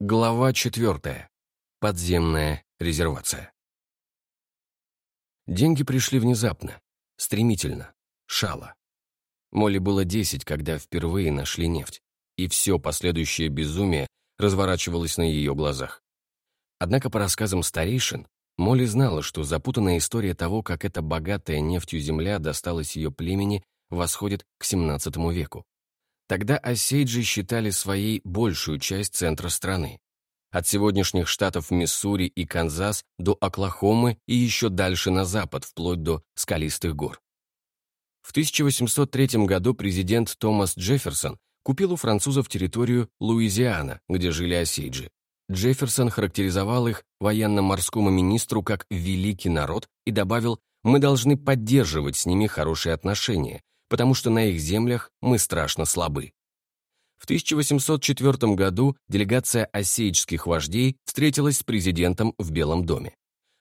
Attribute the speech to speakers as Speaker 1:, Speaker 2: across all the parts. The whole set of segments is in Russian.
Speaker 1: Глава четвертая. Подземная резервация. Деньги пришли внезапно, стремительно, шало. Молли было десять, когда впервые нашли нефть, и все последующее безумие разворачивалось на ее глазах. Однако по рассказам старейшин, Молли знала, что запутанная история того, как эта богатая нефтью земля досталась ее племени, восходит к XVII веку. Тогда осейджи считали своей большую часть центра страны. От сегодняшних штатов Миссури и Канзас до Оклахомы и еще дальше на запад, вплоть до скалистых гор. В 1803 году президент Томас Джефферсон купил у французов территорию Луизиана, где жили осейджи. Джефферсон характеризовал их военно-морскому министру как «великий народ» и добавил «мы должны поддерживать с ними хорошие отношения, потому что на их землях мы страшно слабы. В 1804 году делегация осейческих вождей встретилась с президентом в Белом доме.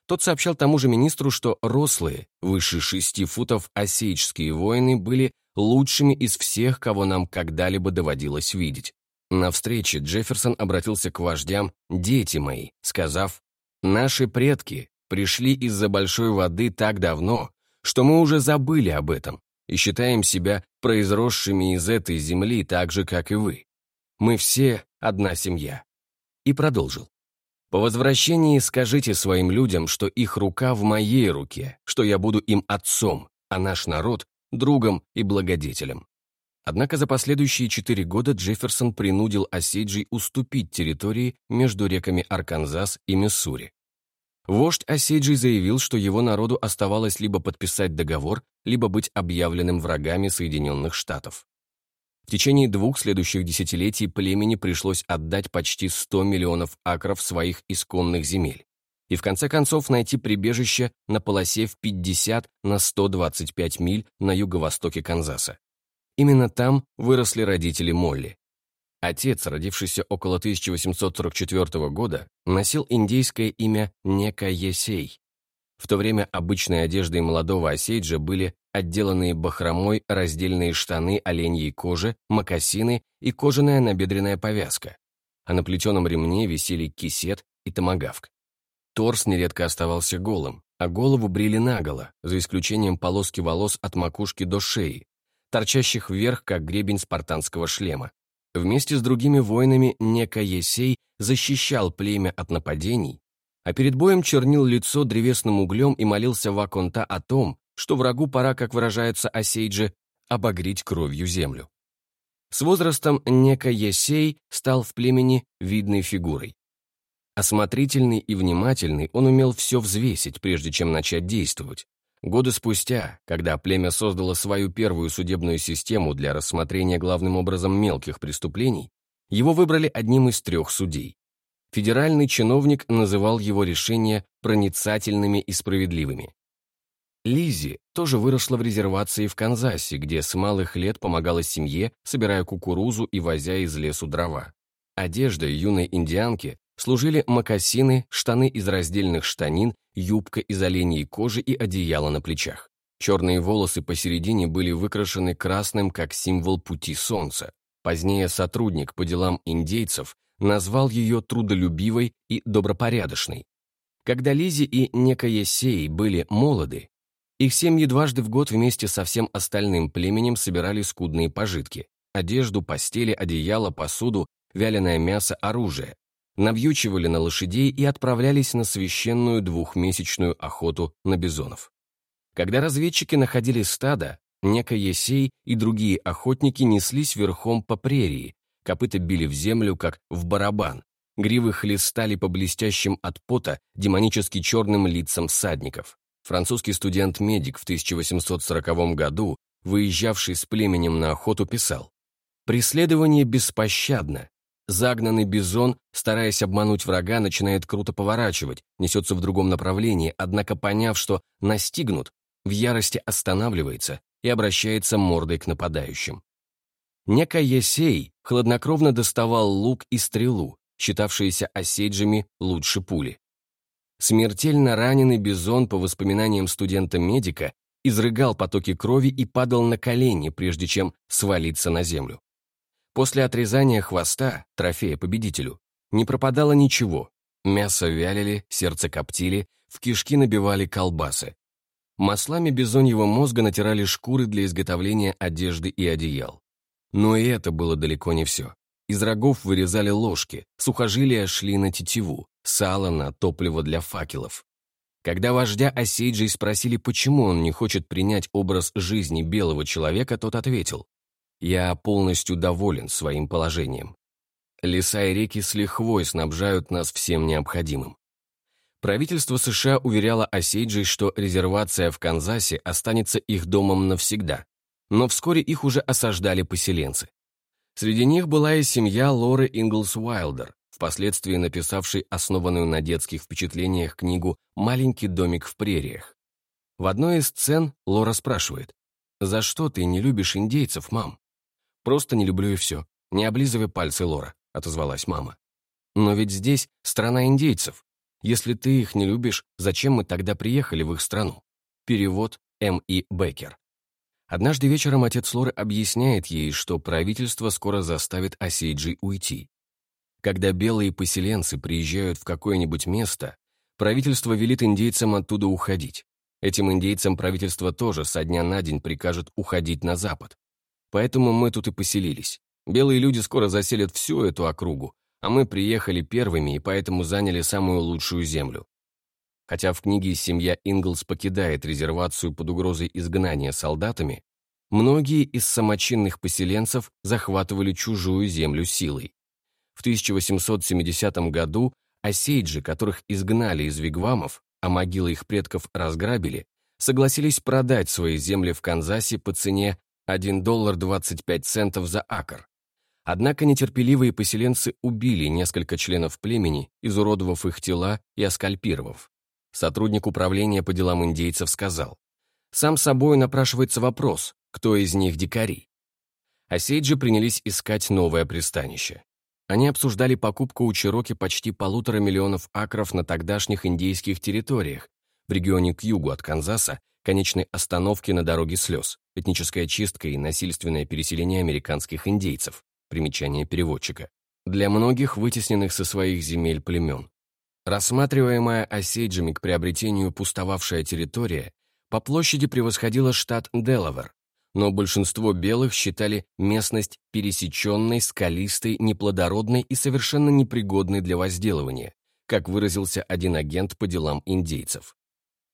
Speaker 1: Тот сообщал тому же министру, что рослые, выше шести футов осейческие воины были лучшими из всех, кого нам когда-либо доводилось видеть. На встрече Джефферсон обратился к вождям «Дети мои», сказав «Наши предки пришли из-за большой воды так давно, что мы уже забыли об этом и считаем себя произросшими из этой земли так же, как и вы. Мы все одна семья». И продолжил. «По возвращении скажите своим людям, что их рука в моей руке, что я буду им отцом, а наш народ — другом и благодетелем». Однако за последующие четыре года Джефферсон принудил Осейджей уступить территории между реками Арканзас и Миссури. Вождь Осейджи заявил, что его народу оставалось либо подписать договор, либо быть объявленным врагами Соединенных Штатов. В течение двух следующих десятилетий племени пришлось отдать почти 100 миллионов акров своих исконных земель и в конце концов найти прибежище на полосе в 50 на 125 миль на юго-востоке Канзаса. Именно там выросли родители Молли. Отец, родившийся около 1844 года, носил индейское имя Нека Есей. В то время обычной одеждой молодого осейджа были отделанные бахромой раздельные штаны оленьей кожи, мокасины и кожаная набедренная повязка, а на плетеном ремне висели кисет и томагавк. Торс нередко оставался голым, а голову брили наголо, за исключением полоски волос от макушки до шеи, торчащих вверх, как гребень спартанского шлема. Вместе с другими воинами Нека Есей защищал племя от нападений, а перед боем чернил лицо древесным углем и молился Ваконта о том, что врагу пора, как выражается Осейджи, обогреть кровью землю. С возрастом Нека Есей стал в племени видной фигурой. Осмотрительный и внимательный, он умел все взвесить, прежде чем начать действовать. Годы спустя, когда племя создало свою первую судебную систему для рассмотрения главным образом мелких преступлений, его выбрали одним из трех судей. Федеральный чиновник называл его решения проницательными и справедливыми. Лизи тоже выросла в резервации в Канзасе, где с малых лет помогала семье, собирая кукурузу и возя из лесу дрова. Одежда юной индианки служили мокасины, штаны из раздельных штанин, юбка из оленьей кожи и одеяло на плечах. Черные волосы посередине были выкрашены красным как символ пути солнца. Позднее сотрудник по делам индейцев назвал ее трудолюбивой и добропорядочной. Когда Лизи и некая Сей были молоды, их семьи дважды в год вместе со всем остальным племенем собирали скудные пожитки – одежду, постели, одеяло, посуду, вяленое мясо, оружие, навьючивали на лошадей и отправлялись на священную двухмесячную охоту на бизонов. Когда разведчики находили стадо, Нека Есей и другие охотники неслись верхом по прерии, копыта били в землю, как в барабан, гривы хлестали по блестящим от пота демонически черным лицам всадников. Французский студент-медик в 1840 году, выезжавший с племенем на охоту, писал «Преследование беспощадно, Загнанный бизон, стараясь обмануть врага, начинает круто поворачивать, несется в другом направлении, однако поняв, что настигнут, в ярости останавливается и обращается мордой к нападающим. Некая Есей хладнокровно доставал лук и стрелу, считавшиеся осейджами лучше пули. Смертельно раненый бизон, по воспоминаниям студента-медика, изрыгал потоки крови и падал на колени, прежде чем свалиться на землю. После отрезания хвоста, трофея победителю, Не пропадало ничего. Мясо вялили, сердце коптили, в кишки набивали колбасы. Маслами бизоньего мозга натирали шкуры для изготовления одежды и одеял. Но и это было далеко не все. Из рогов вырезали ложки, сухожилия шли на тетиву, сало на топливо для факелов. Когда вождя Осейджей спросили, почему он не хочет принять образ жизни белого человека, тот ответил, «Я полностью доволен своим положением. Леса и реки с лихвой снабжают нас всем необходимым. Правительство США уверяло Осейджей, что резервация в Канзасе останется их домом навсегда, но вскоре их уже осаждали поселенцы. Среди них была и семья Лоры Инглс Уайлдер, впоследствии написавшей основанную на детских впечатлениях книгу «Маленький домик в прериях». В одной из сцен Лора спрашивает, «За что ты не любишь индейцев, мам?» «Просто не люблю и все. Не облизывай пальцы, Лора», — отозвалась мама. «Но ведь здесь страна индейцев. Если ты их не любишь, зачем мы тогда приехали в их страну?» Перевод М. И. Беккер. Однажды вечером отец Лоры объясняет ей, что правительство скоро заставит Осейджи уйти. Когда белые поселенцы приезжают в какое-нибудь место, правительство велит индейцам оттуда уходить. Этим индейцам правительство тоже со дня на день прикажет уходить на запад. Поэтому мы тут и поселились. Белые люди скоро заселят всю эту округу, а мы приехали первыми и поэтому заняли самую лучшую землю. Хотя в книге семья Инглс покидает резервацию под угрозой изгнания солдатами, многие из самочинных поселенцев захватывали чужую землю силой. В 1870 году осейджи, которых изгнали из вигвамов, а могилы их предков разграбили, согласились продать свои земли в Канзасе по цене 1 доллар 25 центов за акр. Однако нетерпеливые поселенцы убили несколько членов племени, изуродовав их тела и оскальпировав. Сотрудник управления по делам индейцев сказал, «Сам собой напрашивается вопрос, кто из них дикари?» Осейджи принялись искать новое пристанище. Они обсуждали покупку у Чироки почти полутора миллионов акров на тогдашних индейских территориях, в регионе к югу от Канзаса, конечной остановки на дороге слез, этническая чистка и насильственное переселение американских индейцев. Примечание переводчика. Для многих вытесненных со своих земель племен. Рассматриваемая осейджами к приобретению пустовавшая территория по площади превосходила штат Делавер, но большинство белых считали местность пересеченной, скалистой, неплодородной и совершенно непригодной для возделывания, как выразился один агент по делам индейцев.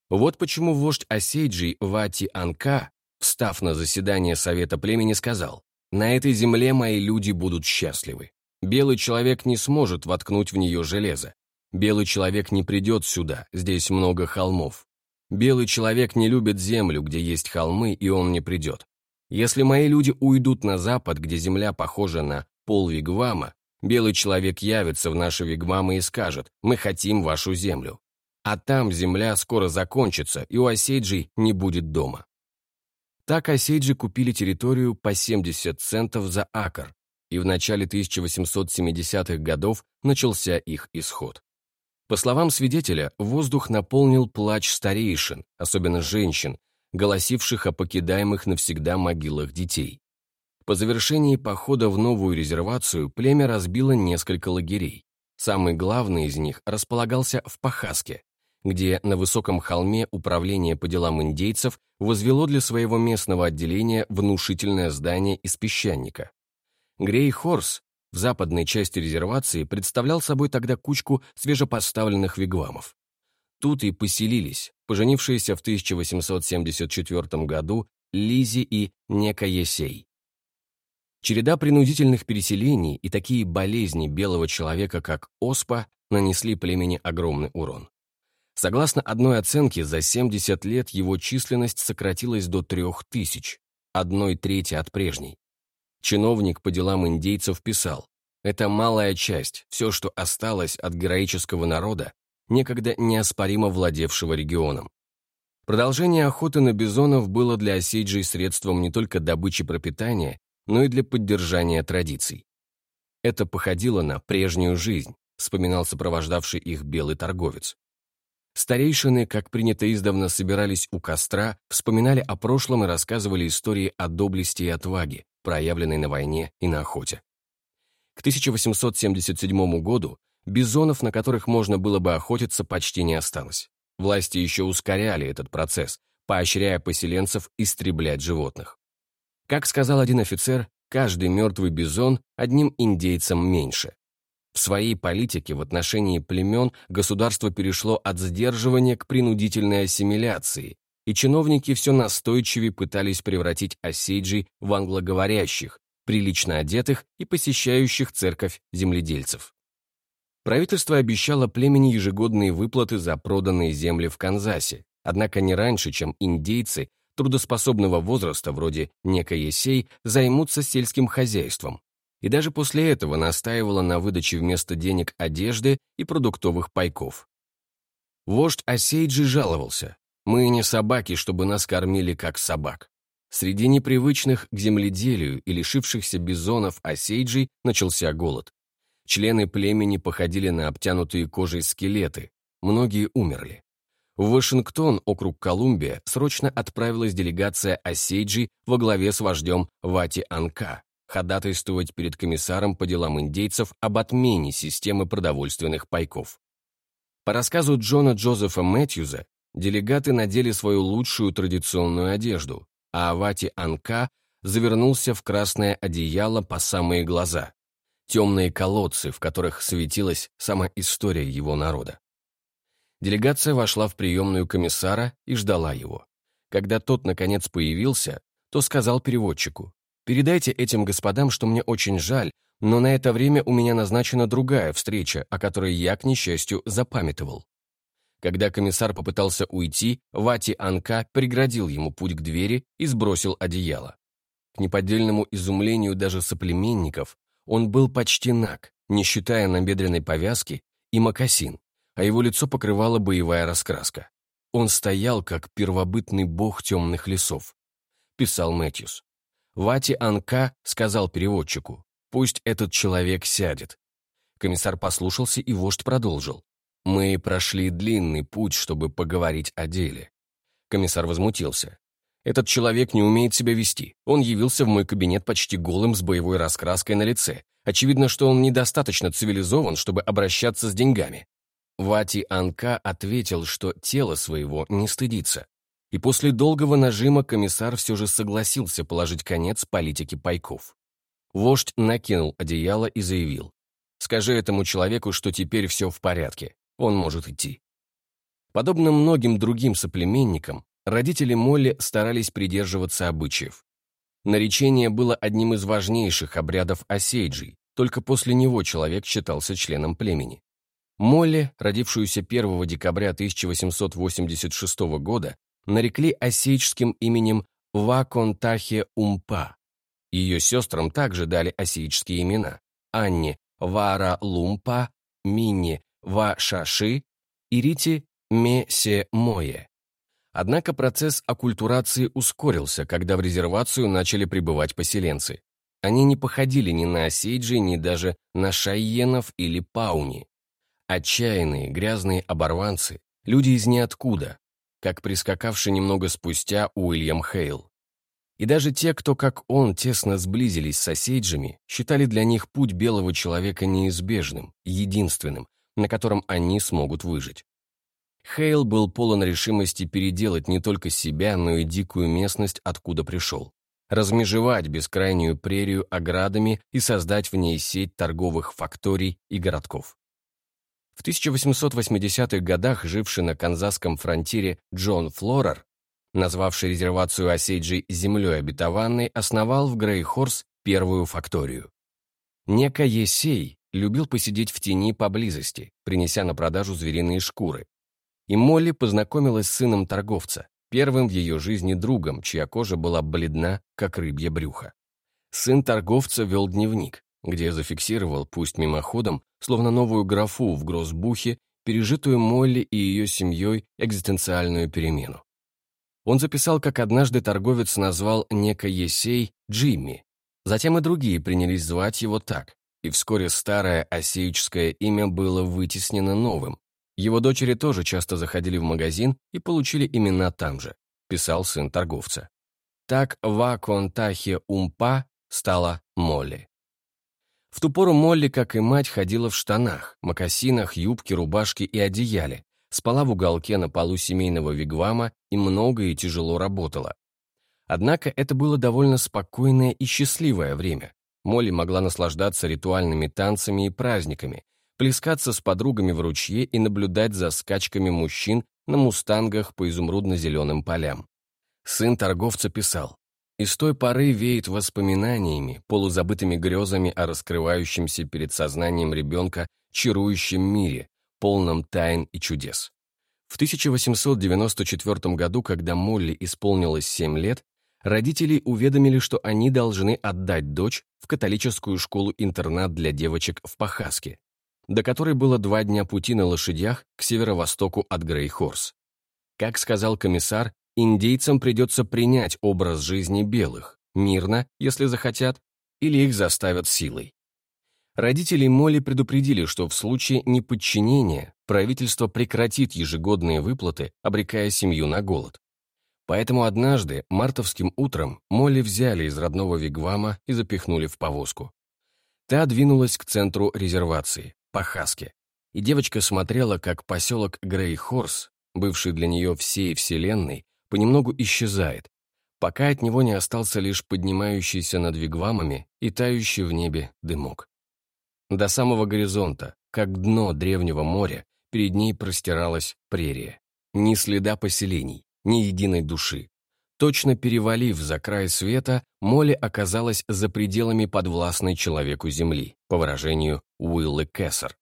Speaker 1: Вот почему вождь Осейджи Вати Анка, встав на заседание Совета племени, сказал, на этой земле мои люди будут счастливы. Белый человек не сможет воткнуть в нее железо. Белый человек не придет сюда, здесь много холмов. Белый человек не любит землю, где есть холмы, и он не придет. Если мои люди уйдут на запад, где земля похожа на пол вигвама, белый человек явится в наши вигвамы и скажет «Мы хотим вашу землю». А там земля скоро закончится, и у осейджей не будет дома. Так осейджи купили территорию по 70 центов за акр, и в начале 1870-х годов начался их исход. По словам свидетеля, воздух наполнил плач старейшин, особенно женщин, голосивших о покидаемых навсегда могилах детей. По завершении похода в новую резервацию племя разбило несколько лагерей. Самый главный из них располагался в Пахаске, где на высоком холме Управление по делам индейцев возвело для своего местного отделения внушительное здание из песчаника. Грей Хорс в западной части резервации представлял собой тогда кучку свежепоставленных вигвамов. Тут и поселились, поженившиеся в 1874 году Лизи и Нека Есей. Череда принудительных переселений и такие болезни белого человека, как оспа, нанесли племени огромный урон. Согласно одной оценке, за 70 лет его численность сократилась до 3000, одной трети от прежней. Чиновник по делам индейцев писал, «Это малая часть, все, что осталось от героического народа, некогда неоспоримо владевшего регионом. Продолжение охоты на бизонов было для осейджей средством не только добычи пропитания, но и для поддержания традиций. Это походило на прежнюю жизнь, вспоминал сопровождавший их белый торговец. Старейшины, как принято издавна, собирались у костра, вспоминали о прошлом и рассказывали истории о доблести и отваге, проявленной на войне и на охоте. К 1877 году бизонов, на которых можно было бы охотиться, почти не осталось. Власти еще ускоряли этот процесс, поощряя поселенцев истреблять животных. Как сказал один офицер, каждый мертвый бизон одним индейцем меньше. В своей политике в отношении племен государство перешло от сдерживания к принудительной ассимиляции, и чиновники все настойчивее пытались превратить осейджей в англоговорящих, прилично одетых и посещающих церковь земледельцев. Правительство обещало племени ежегодные выплаты за проданные земли в Канзасе, однако не раньше, чем индейцы трудоспособного возраста, вроде Некоесей, займутся сельским хозяйством. И даже после этого настаивала на выдаче вместо денег одежды и продуктовых пайков. Вождь Осейджи жаловался. «Мы не собаки, чтобы нас кормили как собак». Среди непривычных к земледелию и лишившихся бизонов осейджей начался голод. Члены племени походили на обтянутые кожей скелеты, многие умерли. В Вашингтон, округ Колумбия, срочно отправилась делегация осейджей во главе с вождем Вати Анка, ходатайствовать перед комиссаром по делам индейцев об отмене системы продовольственных пайков. По рассказу Джона Джозефа Мэтьюза, делегаты надели свою лучшую традиционную одежду, а Авати Анка завернулся в красное одеяло по самые глаза. Темные колодцы, в которых светилась сама история его народа. Делегация вошла в приемную комиссара и ждала его. Когда тот, наконец, появился, то сказал переводчику, «Передайте этим господам, что мне очень жаль, но на это время у меня назначена другая встреча, о которой я, к несчастью, запамятовал. Когда комиссар попытался уйти, Вати Анка преградил ему путь к двери и сбросил одеяло. К неподдельному изумлению даже соплеменников он был почти наг, не считая набедренной повязки и мокасин, а его лицо покрывала боевая раскраска. Он стоял, как первобытный бог темных лесов, писал Мэтьюс. Вати Анка сказал переводчику, пусть этот человек сядет. Комиссар послушался, и вождь продолжил. Мы прошли длинный путь, чтобы поговорить о деле. Комиссар возмутился. Этот человек не умеет себя вести. Он явился в мой кабинет почти голым с боевой раскраской на лице. Очевидно, что он недостаточно цивилизован, чтобы обращаться с деньгами. Вати Анка ответил, что тело своего не стыдится. И после долгого нажима комиссар все же согласился положить конец политике пайков. Вождь накинул одеяло и заявил. «Скажи этому человеку, что теперь все в порядке он может идти. Подобно многим другим соплеменникам, родители Молли старались придерживаться обычаев. Наречение было одним из важнейших обрядов осейджей, только после него человек считался членом племени. Молли, родившуюся 1 декабря 1886 года, нарекли осейческим именем Ваконтахе Умпа. Ее сестрам также дали осейческие имена – Анне Вара Лумпа, Минни Ва-Шаши и Рити-Ме-Се-Мое. Однако процесс оккультурации ускорился, когда в резервацию начали прибывать поселенцы. Они не походили ни на осейджи, ни даже на шайенов или пауни. Отчаянные, грязные оборванцы, люди из ниоткуда, как прискакавший немного спустя Уильям Хейл. И даже те, кто, как он, тесно сблизились с осейджами, считали для них путь белого человека неизбежным, единственным, на котором они смогут выжить. Хейл был полон решимости переделать не только себя, но и дикую местность, откуда пришел. Размежевать бескрайнюю прерию оградами и создать в ней сеть торговых факторий и городков. В 1880-х годах живший на канзасском фронтире Джон Флорер, назвавший резервацию Осейджи землей обетованной, основал в Грейхорс первую факторию. Нека Есей любил посидеть в тени поблизости, принеся на продажу звериные шкуры. И Молли познакомилась с сыном торговца, первым в ее жизни другом, чья кожа была бледна, как рыбье брюхо. Сын торговца вел дневник, где зафиксировал, пусть мимоходом, словно новую графу в гроссбухе, пережитую Молли и ее семьей экзистенциальную перемену. Он записал, как однажды торговец назвал неко Есей Джимми. Затем и другие принялись звать его так, и вскоре старое осеическое имя было вытеснено новым. Его дочери тоже часто заходили в магазин и получили имена там же, писал сын торговца. Так Ва Контахе Умпа стала Молли. В ту пору Молли, как и мать, ходила в штанах, мокасинах, юбке, рубашке и одеяле, спала в уголке на полу семейного вигвама и много и тяжело работала. Однако это было довольно спокойное и счастливое время. Молли могла наслаждаться ритуальными танцами и праздниками, плескаться с подругами в ручье и наблюдать за скачками мужчин на мустангах по изумрудно-зеленым полям. Сын торговца писал, «И с той поры веет воспоминаниями, полузабытыми грезами о раскрывающемся перед сознанием ребенка чарующем мире, полном тайн и чудес». В 1894 году, когда Молли исполнилось 7 лет, родители уведомили, что они должны отдать дочь в католическую школу-интернат для девочек в Пахаске, до которой было два дня пути на лошадях к северо-востоку от Грейхорс. Как сказал комиссар, индейцам придется принять образ жизни белых, мирно, если захотят, или их заставят силой. Родители Молли предупредили, что в случае неподчинения правительство прекратит ежегодные выплаты, обрекая семью на голод. Поэтому однажды, мартовским утром, Молли взяли из родного вигвама и запихнули в повозку. Та двинулась к центру резервации, Пахаске, и девочка смотрела, как поселок Грейхорс, бывший для нее всей вселенной, понемногу исчезает, пока от него не остался лишь поднимающийся над вигвамами и тающий в небе дымок. До самого горизонта, как дно древнего моря, перед ней простиралась прерия. Ни следа поселений, ни единой души. Точно перевалив за край света, Молли оказалась за пределами подвластной человеку Земли, по выражению Уиллы Кессер.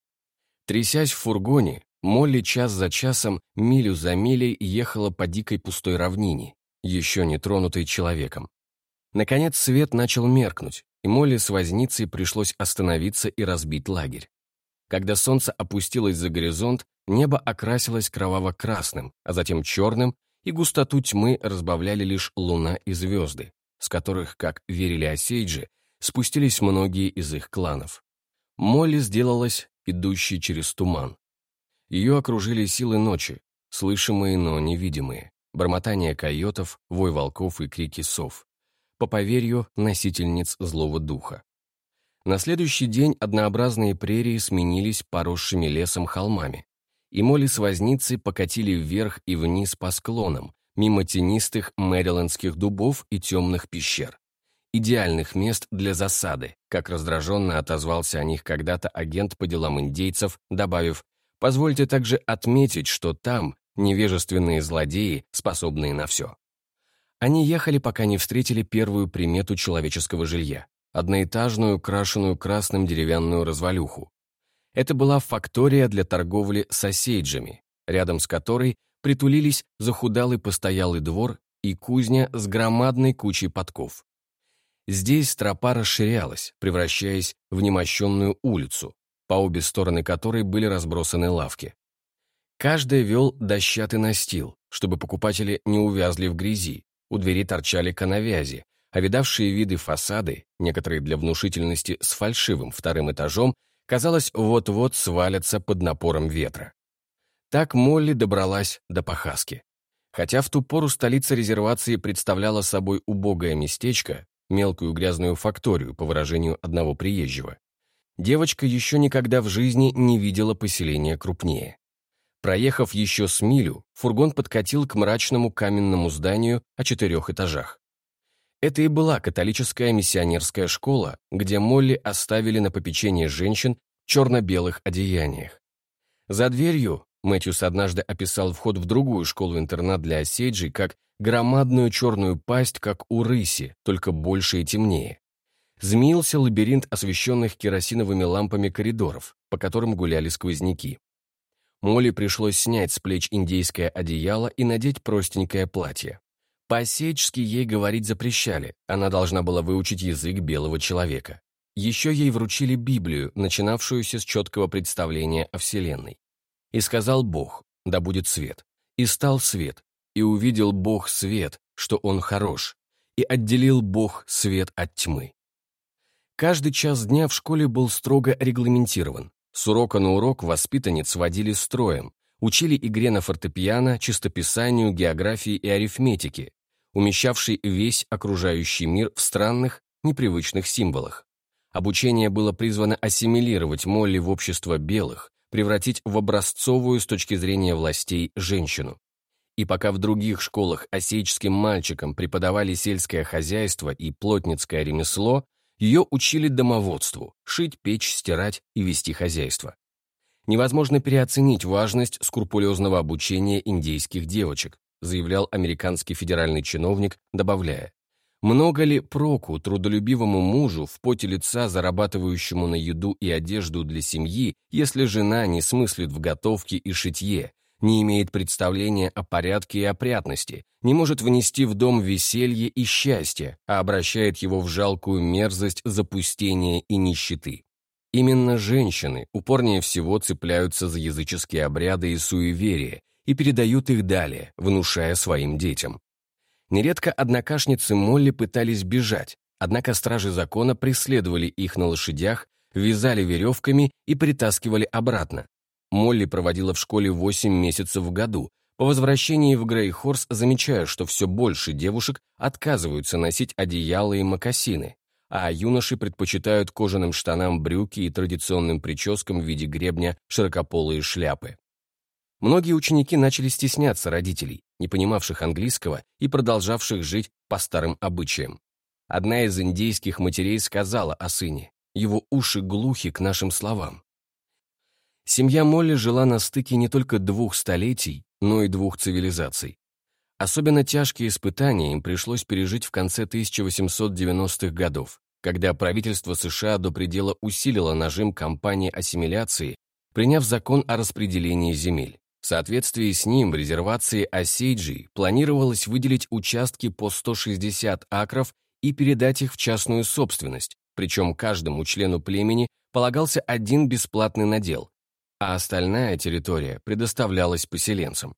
Speaker 1: Трясясь в фургоне, Молли час за часом, милю за милей ехала по дикой пустой равнине, еще не тронутой человеком. Наконец свет начал меркнуть, и Молли с возницей пришлось остановиться и разбить лагерь. Когда солнце опустилось за горизонт, небо окрасилось кроваво-красным, а затем черным, и густоту тьмы разбавляли лишь луна и звезды, с которых, как верили осейджи, спустились многие из их кланов. Молли сделалась идущей через туман. Ее окружили силы ночи, слышимые, но невидимые, бормотание койотов, вой волков и крики сов. По поверью, носительниц злого духа. На следующий день однообразные прерии сменились поросшими лесом холмами, и Молли с возницей покатили вверх и вниз по склонам, мимо тенистых мэрилендских дубов и темных пещер. Идеальных мест для засады, как раздраженно отозвался о них когда-то агент по делам индейцев, добавив «Позвольте также отметить, что там невежественные злодеи, способные на все». Они ехали, пока не встретили первую примету человеческого жилья – одноэтажную, крашеную красным деревянную развалюху, это была фактория для торговли соседжами, рядом с которой притулились захудалый постоялый двор и кузня с громадной кучей подков. Здесь тропа расширялась, превращаясь в немощенную улицу, по обе стороны которой были разбросаны лавки. Каждый вел дощатый настил, чтобы покупатели не увязли в грязи, у двери торчали коновязи, а видавшие виды фасады, некоторые для внушительности с фальшивым вторым этажом, казалось, вот-вот свалятся под напором ветра. Так Молли добралась до Пахаски. Хотя в ту пору столица резервации представляла собой убогое местечко, мелкую грязную факторию, по выражению одного приезжего, девочка еще никогда в жизни не видела поселения крупнее. Проехав еще с милю, фургон подкатил к мрачному каменному зданию о четырех этажах. Это и была католическая миссионерская школа, где Молли оставили на попечение женщин в черно-белых одеяниях. За дверью Мэтьюс однажды описал вход в другую школу-интернат для осейджей как громадную черную пасть, как у рыси, только больше и темнее. Змеился лабиринт освещенных керосиновыми лампами коридоров, по которым гуляли сквозняки. Молли пришлось снять с плеч индейское одеяло и надеть простенькое платье. По-осечески ей говорить запрещали, она должна была выучить язык белого человека. Еще ей вручили Библию, начинавшуюся с четкого представления о Вселенной. «И сказал Бог, да будет свет. И стал свет, и увидел Бог свет, что он хорош, и отделил Бог свет от тьмы». Каждый час дня в школе был строго регламентирован. С урока на урок воспитанниц водили строем, учили игре на фортепиано, чистописанию, географии и арифметике, умещавший весь окружающий мир в странных, непривычных символах. Обучение было призвано ассимилировать Молли в общество белых, превратить в образцовую с точки зрения властей женщину. И пока в других школах осеческим мальчикам преподавали сельское хозяйство и плотницкое ремесло, ее учили домоводству – шить, печь, стирать и вести хозяйство. Невозможно переоценить важность скрупулезного обучения индейских девочек, заявлял американский федеральный чиновник, добавляя, много ли проку трудолюбивому мужу в поте лица, зарабатывающему на еду и одежду для семьи, если жена не смыслит в готовке и шитье, не имеет представления о порядке и опрятности, не может внести в дом веселье и счастье, а обращает его в жалкую мерзость запустения и нищеты. Именно женщины упорнее всего цепляются за языческие обряды и суеверия и передают их далее, внушая своим детям. Нередко однокашницы Молли пытались бежать, однако стражи закона преследовали их на лошадях, вязали веревками и притаскивали обратно, Молли проводила в школе 8 месяцев в году. По возвращении в Грейхорс замечаю, что все больше девушек отказываются носить одеяла и мокасины, а юноши предпочитают кожаным штанам брюки и традиционным прическам в виде гребня широкополые шляпы. Многие ученики начали стесняться родителей, не понимавших английского и продолжавших жить по старым обычаям. Одна из индейских матерей сказала о сыне, его уши глухи к нашим словам. Семья Молли жила на стыке не только двух столетий, но и двух цивилизаций. Особенно тяжкие испытания им пришлось пережить в конце 1890-х годов, когда правительство США до предела усилило нажим кампании ассимиляции, приняв закон о распределении земель. В соответствии с ним в резервации Осейджи планировалось выделить участки по 160 акров и передать их в частную собственность, причем каждому члену племени полагался один бесплатный надел, а остальная территория предоставлялась поселенцам.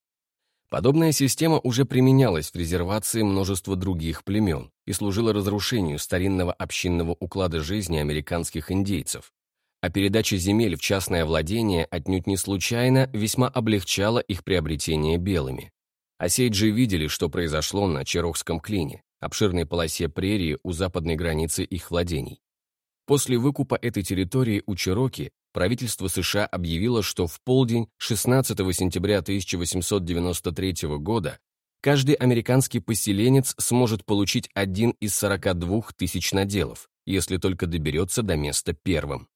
Speaker 1: Подобная система уже применялась в резервации множества других племен и служила разрушению старинного общинного уклада жизни американских индейцев. А передача земель в частное владение отнюдь не случайно весьма облегчала их приобретение белыми. Осейджи видели, что произошло на Черохском клине, обширной полосе прерии у западной границы их владений. После выкупа этой территории у Чероки правительство США объявило, что в полдень 16 сентября 1893 года каждый американский поселенец сможет получить один из 42 тысяч наделов, если только доберется до места первым.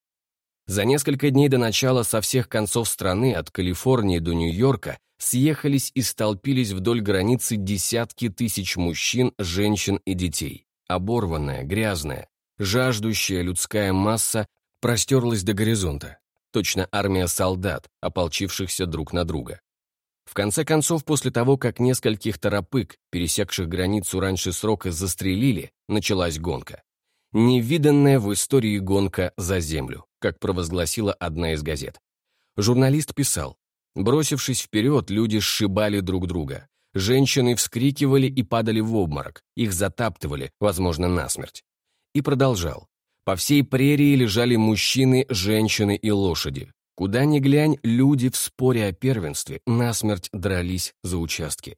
Speaker 1: За несколько дней до начала со всех концов страны, от Калифорнии до Нью-Йорка, съехались и столпились вдоль границы десятки тысяч мужчин, женщин и детей. Оборванная, грязная, жаждущая людская масса простерлась до горизонта. Точно армия солдат, ополчившихся друг на друга. В конце концов, после того, как нескольких торопык, пересекших границу раньше срока, застрелили, началась гонка. Невиданная в истории гонка за землю, как провозгласила одна из газет. Журналист писал, бросившись вперед, люди сшибали друг друга. Женщины вскрикивали и падали в обморок, их затаптывали, возможно, насмерть. И продолжал. По всей прерии лежали мужчины, женщины и лошади. Куда ни глянь, люди в споре о первенстве насмерть дрались за участки.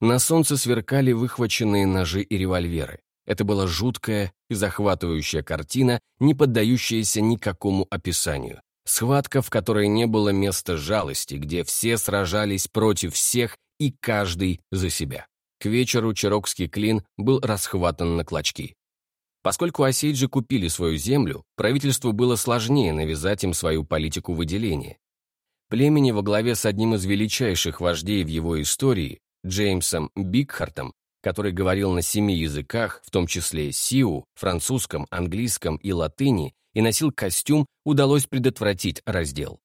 Speaker 1: На солнце сверкали выхваченные ножи и револьверы. Это была жуткая и захватывающая картина, не поддающаяся никакому описанию. Схватка, в которой не было места жалости, где все сражались против всех и каждый за себя. К вечеру Чирокский клин был расхватан на клочки. Поскольку осейджи купили свою землю, правительству было сложнее навязать им свою политику выделения. Племени во главе с одним из величайших вождей в его истории, Джеймсом Бигхартом, который говорил на семи языках, в том числе сиу, французском, английском и латыни, и носил костюм, удалось предотвратить раздел.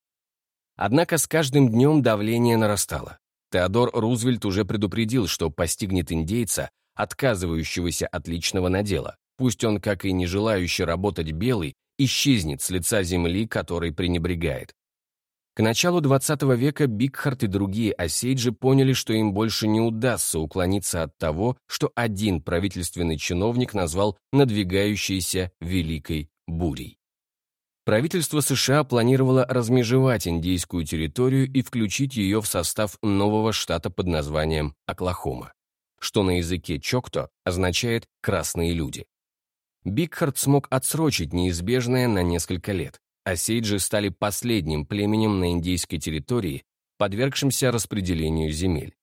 Speaker 1: Однако с каждым днем давление нарастало. Теодор Рузвельт уже предупредил, что постигнет индейца, отказывающегося от личного надела. Пусть он, как и не желающий работать белый, исчезнет с лица земли, которой пренебрегает. К началу XX века Бигхарт и другие осейджи поняли, что им больше не удастся уклониться от того, что один правительственный чиновник назвал надвигающейся Великой Бурей. Правительство США планировало размежевать индейскую территорию и включить ее в состав нового штата под названием Оклахома, что на языке Чокто означает «красные люди». Бигхард смог отсрочить неизбежное на несколько лет. Осейджи стали последним племенем на индийской территории, подвергшимся распределению земель.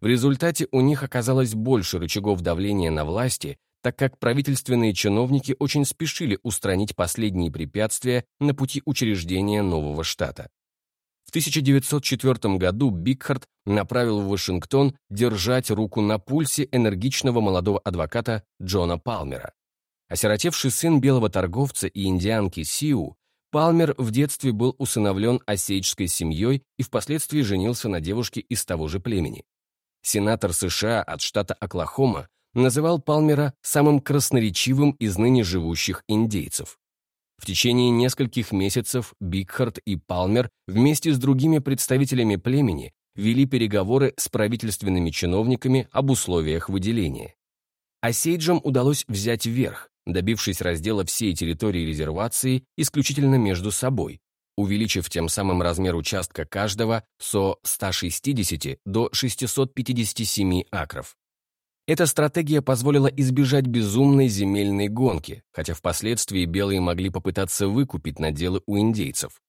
Speaker 1: В результате у них оказалось больше рычагов давления на власти, так как правительственные чиновники очень спешили устранить последние препятствия на пути учреждения нового штата. В 1904 году Бигхард направил в Вашингтон держать руку на пульсе энергичного молодого адвоката Джона Палмера. Осиротевший сын белого торговца и индианки Сиу, Палмер в детстве был усыновлен осейчской семьей и впоследствии женился на девушке из того же племени. Сенатор США от штата Оклахома называл Палмера самым красноречивым из ныне живущих индейцев. В течение нескольких месяцев Бигхард и Палмер вместе с другими представителями племени вели переговоры с правительственными чиновниками об условиях выделения. Осейджам удалось взять верх, добившись раздела всей территории резервации исключительно между собой, увеличив тем самым размер участка каждого со 160 до 657 акров. Эта стратегия позволила избежать безумной земельной гонки, хотя впоследствии белые могли попытаться выкупить наделы у индейцев.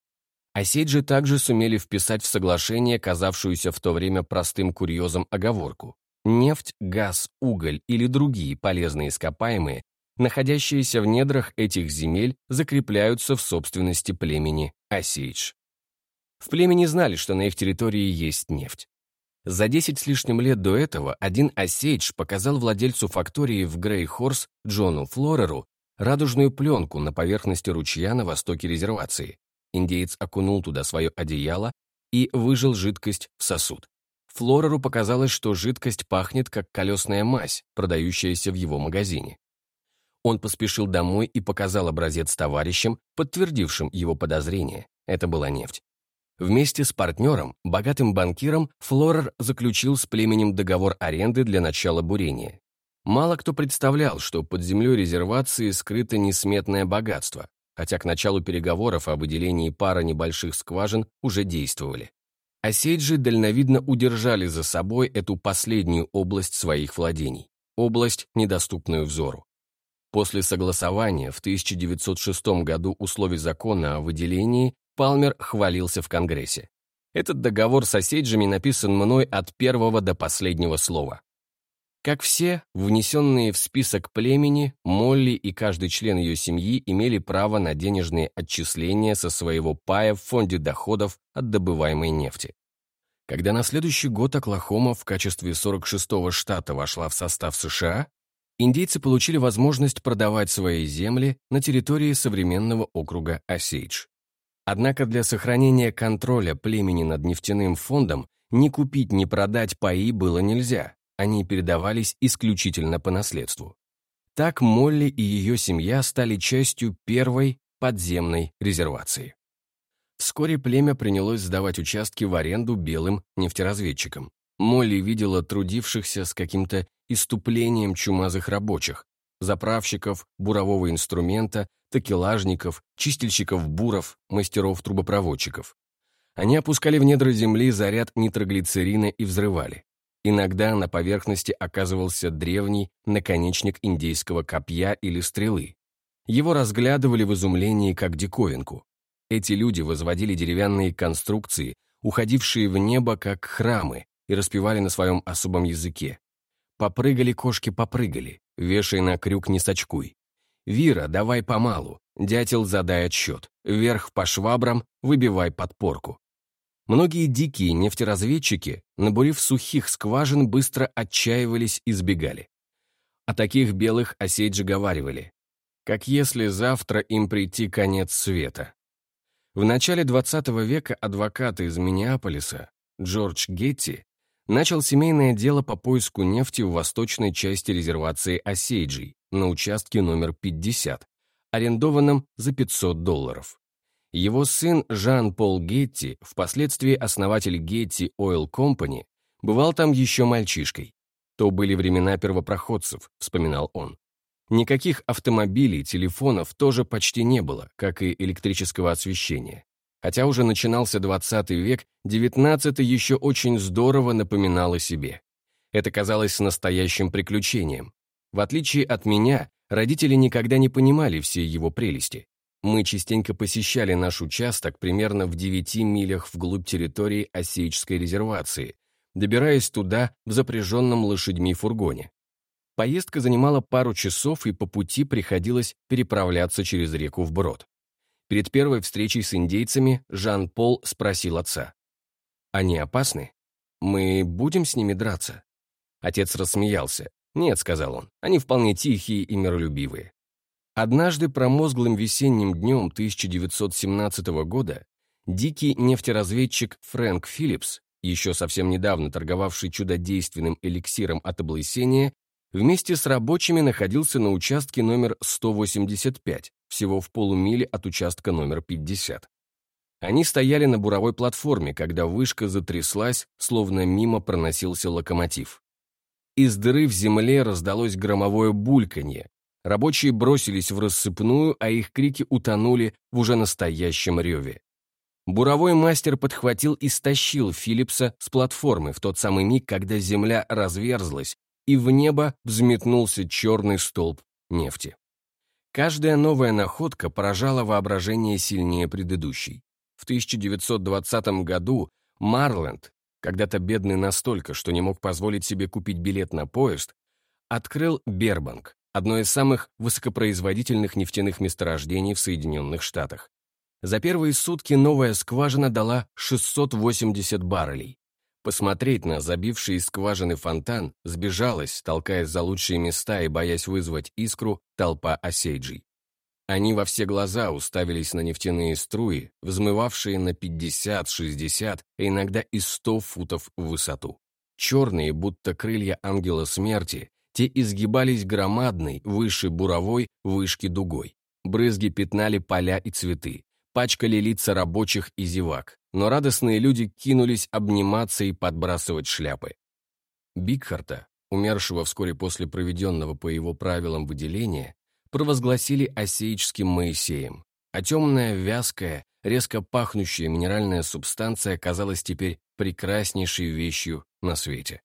Speaker 1: Осейджи также сумели вписать в соглашение казавшуюся в то время простым курьезом оговорку. Нефть, газ, уголь или другие полезные ископаемые, находящиеся в недрах этих земель, закрепляются в собственности племени Осейдж. В племени знали, что на их территории есть нефть. За 10 с лишним лет до этого один Осейдж показал владельцу фактории в Грейхорс Джону Флореру радужную пленку на поверхности ручья на востоке резервации. Индеец окунул туда свое одеяло и выжил жидкость в сосуд. Флореру показалось, что жидкость пахнет, как колесная мазь, продающаяся в его магазине. Он поспешил домой и показал образец товарищам, подтвердившим его подозрения. Это была нефть. Вместе с партнером, богатым банкиром, Флорер заключил с племенем договор аренды для начала бурения. Мало кто представлял, что под землей резервации скрыто несметное богатство, хотя к началу переговоров о выделении пары небольших скважин уже действовали. Осейджи дальновидно удержали за собой эту последнюю область своих владений, область, недоступную взору. После согласования в 1906 году условий закона о выделении Палмер хвалился в Конгрессе. Этот договор с осейджами написан мной от первого до последнего слова. Как все, внесенные в список племени, Молли и каждый член ее семьи имели право на денежные отчисления со своего пая в фонде доходов от добываемой нефти. Когда на следующий год Оклахома в качестве 46-го штата вошла в состав США, индейцы получили возможность продавать свои земли на территории современного округа Осейдж. Однако для сохранения контроля племени над нефтяным фондом ни купить, ни продать паи было нельзя, они передавались исключительно по наследству. Так Молли и ее семья стали частью первой подземной резервации. Вскоре племя принялось сдавать участки в аренду белым нефтеразведчикам. Молли видела трудившихся с каким-то иступлением чумазых рабочих, заправщиков, бурового инструмента, такелажников, чистильщиков буров, мастеров-трубопроводчиков. Они опускали в недра земли заряд нитроглицерина и взрывали. Иногда на поверхности оказывался древний наконечник индейского копья или стрелы. Его разглядывали в изумлении как диковинку. Эти люди возводили деревянные конструкции, уходившие в небо как храмы, и распевали на своем особом языке. Попрыгали кошки, попрыгали, вешай на крюк не сочкуй. Вира, давай помалу, дятел задай отсчет, вверх по швабрам, выбивай подпорку. Многие дикие нефтеразведчики, набурив сухих скважин, быстро отчаивались и сбегали. О таких белых осейджи говаривали, как если завтра им прийти конец света. В начале 20 века адвокат из Миннеаполиса Джордж Гетти начал семейное дело по поиску нефти в восточной части резервации Осейджей на участке номер 50, арендованном за 500 долларов. Его сын Жан-Пол Гетти, впоследствии основатель Гетти Oil Company, бывал там еще мальчишкой. То были времена первопроходцев, вспоминал он. Никаких автомобилей, телефонов тоже почти не было, как и электрического освещения. Хотя уже начинался 20 век, 19 еще очень здорово напоминал о себе. Это казалось настоящим приключением. В отличие от меня, родители никогда не понимали все его прелести. Мы частенько посещали наш участок примерно в 9 милях вглубь территории Осеечской резервации, добираясь туда в запряженном лошадьми фургоне. Поездка занимала пару часов, и по пути приходилось переправляться через реку вброд. Перед первой встречей с индейцами Жан-Пол спросил отца. «Они опасны? Мы будем с ними драться?» Отец рассмеялся. «Нет», — сказал он, — «они вполне тихие и миролюбивые». Однажды промозглым весенним днем 1917 года дикий нефтеразведчик Фрэнк Филлипс, еще совсем недавно торговавший чудодейственным эликсиром от облысения, вместе с рабочими находился на участке номер 185, всего в полумиле от участка номер 50. Они стояли на буровой платформе, когда вышка затряслась, словно мимо проносился локомотив. Из дыры в земле раздалось громовое бульканье. Рабочие бросились в рассыпную, а их крики утонули в уже настоящем реве. Буровой мастер подхватил и стащил Филлипса с платформы в тот самый миг, когда земля разверзлась, и в небо взметнулся черный столб нефти. Каждая новая находка поражала воображение сильнее предыдущей. В 1920 году Марленд, когда-то бедный настолько, что не мог позволить себе купить билет на поезд, открыл Бербанк, одно из самых высокопроизводительных нефтяных месторождений в Соединенных Штатах. За первые сутки новая скважина дала 680 баррелей. Посмотреть на забивший из скважины фонтан сбежалась, толкаясь за лучшие места и боясь вызвать искру, толпа осейджей. Они во все глаза уставились на нефтяные струи, взмывавшие на 50, 60, а иногда и 100 футов в высоту. Черные, будто крылья ангела смерти, те изгибались громадной, выше буровой, вышки дугой. Брызги пятнали поля и цветы, пачкали лица рабочих и зевак, но радостные люди кинулись обниматься и подбрасывать шляпы. Бигхарта, умершего вскоре после проведенного по его правилам выделения, провозгласили осеическим Моисеем, а темная, вязкая, резко пахнущая минеральная субстанция казалась теперь прекраснейшей вещью на свете.